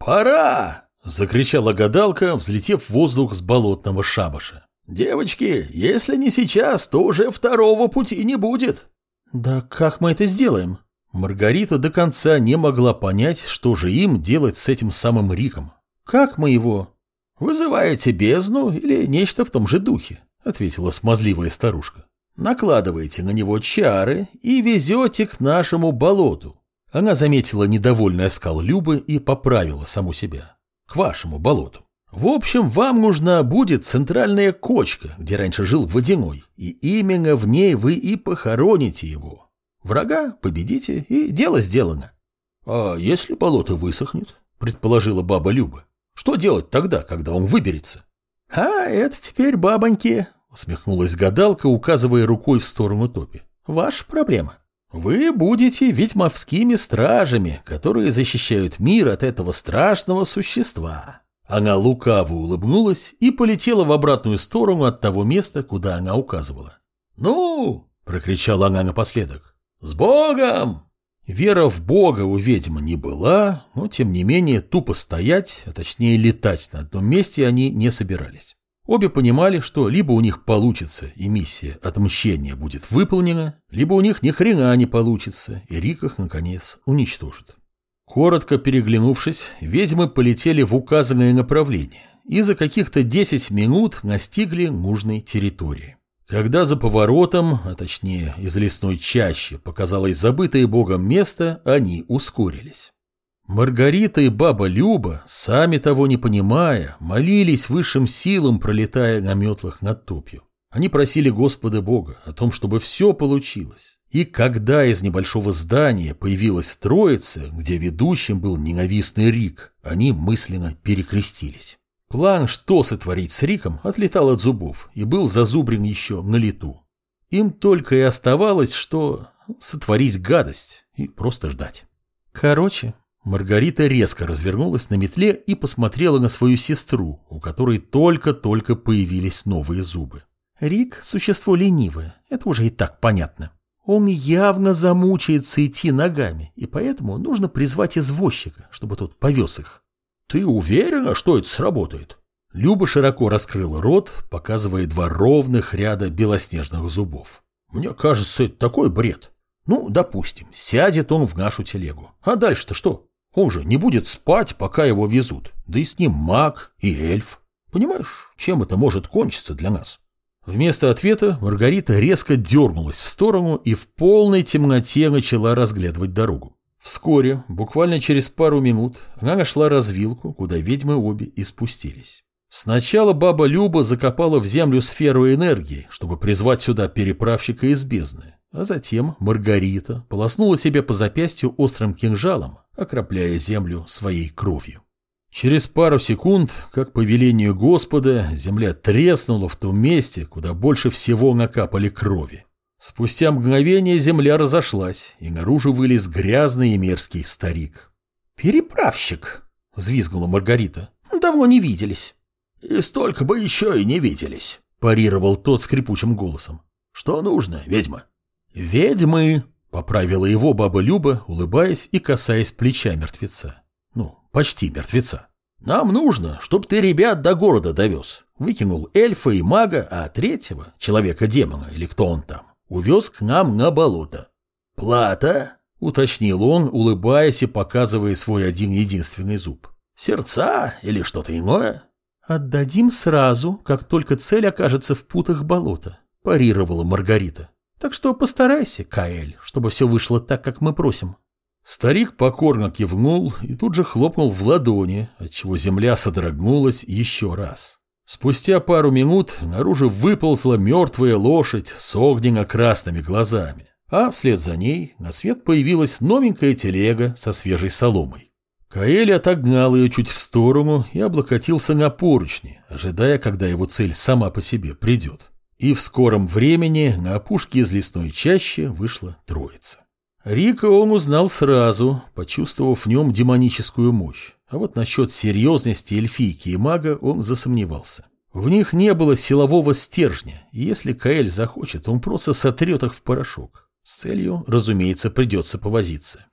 «Пора!» — закричала гадалка, взлетев в воздух с болотного шабаша. «Девочки, если не сейчас, то уже второго пути не будет». «Да как мы это сделаем?» Маргарита до конца не могла понять, что же им делать с этим самым Риком. «Как мы его?» «Вызываете бездну или нечто в том же духе», — ответила смазливая старушка. «Накладываете на него чары и везете к нашему болоту». Она заметила недовольный оскал Любы и поправила саму себя. «К вашему болоту». В общем, вам нужна будет центральная кочка, где раньше жил Водяной, и именно в ней вы и похороните его. Врага победите, и дело сделано. А если болото высохнет, предположила баба Люба, что делать тогда, когда он выберется? А это теперь бабоньки, усмехнулась гадалка, указывая рукой в сторону топи. Ваша проблема. Вы будете ведьмовскими стражами, которые защищают мир от этого страшного существа. Она лукаво улыбнулась и полетела в обратную сторону от того места, куда она указывала. «Ну!» – прокричала она напоследок. «С Богом!» Вера в Бога у ведьмы не была, но, тем не менее, тупо стоять, а точнее летать на одном месте они не собирались. Обе понимали, что либо у них получится и миссия отмщения будет выполнена, либо у них ни хрена не получится, и Рик их, наконец, уничтожит. Коротко переглянувшись, ведьмы полетели в указанное направление и за каких-то 10 минут настигли нужной территории. Когда за поворотом, а точнее из лесной чащи, показалось забытое богом место, они ускорились. Маргарита и баба Люба, сами того не понимая, молились высшим силам, пролетая на метлах над топью. Они просили Господа Бога о том, чтобы все получилось. И когда из небольшого здания появилась троица, где ведущим был ненавистный Рик, они мысленно перекрестились. План, что сотворить с Риком, отлетал от зубов и был зазубрен еще на лету. Им только и оставалось, что сотворить гадость и просто ждать. Короче, Маргарита резко развернулась на метле и посмотрела на свою сестру, у которой только-только появились новые зубы. Рик – существо ленивое, это уже и так понятно. Он явно замучается идти ногами, и поэтому нужно призвать извозчика, чтобы тот повез их. «Ты уверена, что это сработает?» Люба широко раскрыла рот, показывая два ровных ряда белоснежных зубов. «Мне кажется, это такой бред. Ну, допустим, сядет он в нашу телегу. А дальше-то что? Он же не будет спать, пока его везут. Да и с ним маг и эльф. Понимаешь, чем это может кончиться для нас?» Вместо ответа Маргарита резко дернулась в сторону и в полной темноте начала разглядывать дорогу. Вскоре, буквально через пару минут, она нашла развилку, куда ведьмы обе и спустились. Сначала баба Люба закопала в землю сферу энергии, чтобы призвать сюда переправщика из бездны, а затем Маргарита полоснула себе по запястью острым кинжалом, окропляя землю своей кровью. Через пару секунд, как по велению Господа, земля треснула в том месте, куда больше всего накапали крови. Спустя мгновение земля разошлась, и наружу вылез грязный и мерзкий старик. «Переправщик!» — взвизгнула Маргарита. «Давно не виделись». «И столько бы еще и не виделись», — парировал тот скрипучим голосом. «Что нужно, ведьма?» «Ведьмы!» — поправила его баба Люба, улыбаясь и касаясь плеча мертвеца почти мертвеца. Нам нужно, чтобы ты ребят до города довез. Выкинул эльфа и мага, а третьего, человека-демона или кто он там, увез к нам на болото. Плата, уточнил он, улыбаясь и показывая свой один-единственный зуб. Сердца или что-то иное? Отдадим сразу, как только цель окажется в путах болота, парировала Маргарита. Так что постарайся, Каэль, чтобы все вышло так, как мы просим. Старик покорно кивнул и тут же хлопнул в ладони, отчего земля содрогнулась еще раз. Спустя пару минут наружу выползла мертвая лошадь с огненно-красными глазами, а вслед за ней на свет появилась новенькая телега со свежей соломой. Каэль отогнал ее чуть в сторону и облокотился на поручни, ожидая, когда его цель сама по себе придет. И в скором времени на опушке из лесной чащи вышла троица. Рика он узнал сразу, почувствовав в нем демоническую мощь. А вот насчет серьезности эльфийки и мага он засомневался. В них не было силового стержня, и если Каэль захочет, он просто сотрет их в порошок. С целью, разумеется, придется повозиться.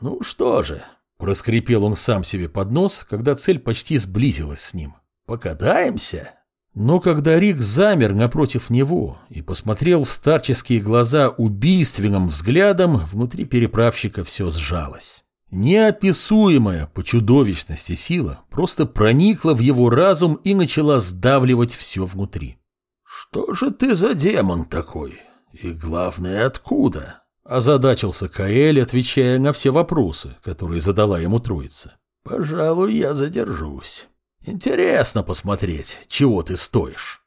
«Ну что же», — Проскрипел он сам себе под нос, когда цель почти сблизилась с ним. «Покадаемся?» Но когда Рик замер напротив него и посмотрел в старческие глаза убийственным взглядом, внутри переправщика все сжалось. Неописуемая по чудовищности сила просто проникла в его разум и начала сдавливать все внутри. «Что же ты за демон такой? И главное, откуда?» Озадачился Каэль, отвечая на все вопросы, которые задала ему троица. «Пожалуй, я задержусь. Интересно посмотреть, чего ты стоишь».